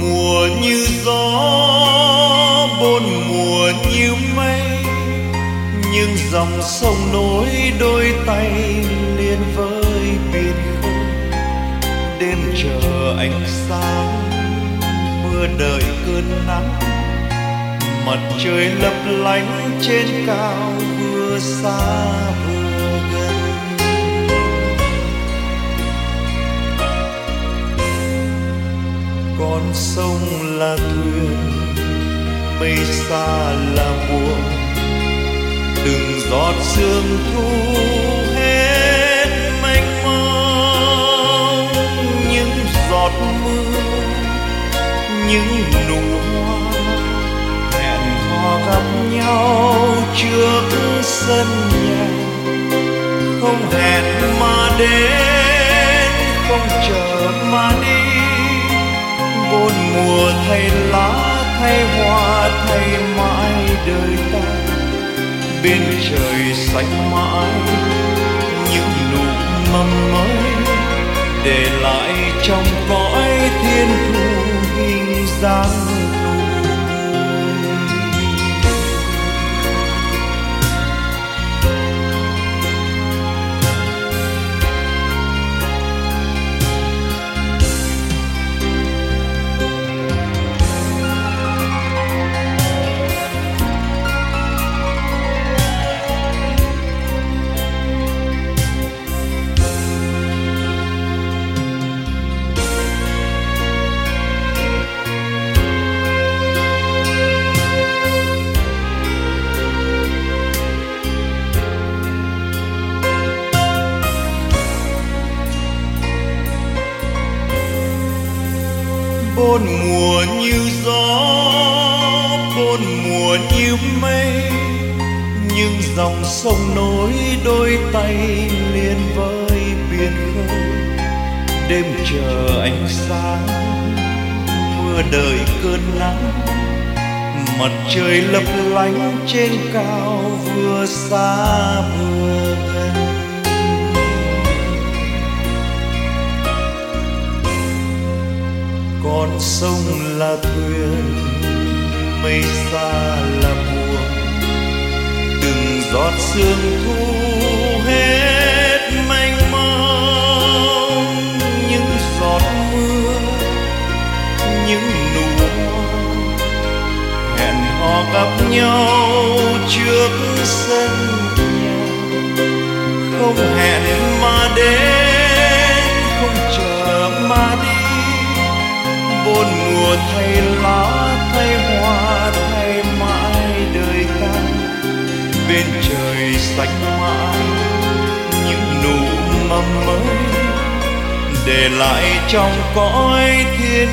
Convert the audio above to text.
mùa như gió bốn mùa như mây. Nhưng dòng sông nối đôi tay liền với biển khơi đêm chờ ánh sáng, mưa đợi cơn nắng. Mặt trời lấp lánh trên cao vừa xa vừa sông là thuyền. Mây xa là buồn từng giọt sương thu hết mênh mông. Những giọt mưa, những nụ hoa hẹn hò gặp nhau trước sân nhà. Không hẹn mà đến, không chờ mà đến mùa thay lá, thay hoa, thay mãi đời ta. Bên trời xanh mãi, những nụ mầm mới để lại trong cõi thiên thu hình dáng bốn mùa như gió bốn mùa như mây. Nhưng dòng sông nối đôi tay liền với biển khơi. Đêm chờ ánh sáng, mưa đợi cơn nắng. Mặt trời lấp lánh trên cao vừa xa vừa gần. Con sông là thuyền, mây xa là buồn từng giọt sương thu hết mênh mông. Những giọt mưa, những nụ hoa hẹn hò gặp nhau trước sân nhà. Không hẹn sạch mãi. Những nụ mầm mới để lại trong cõi thiên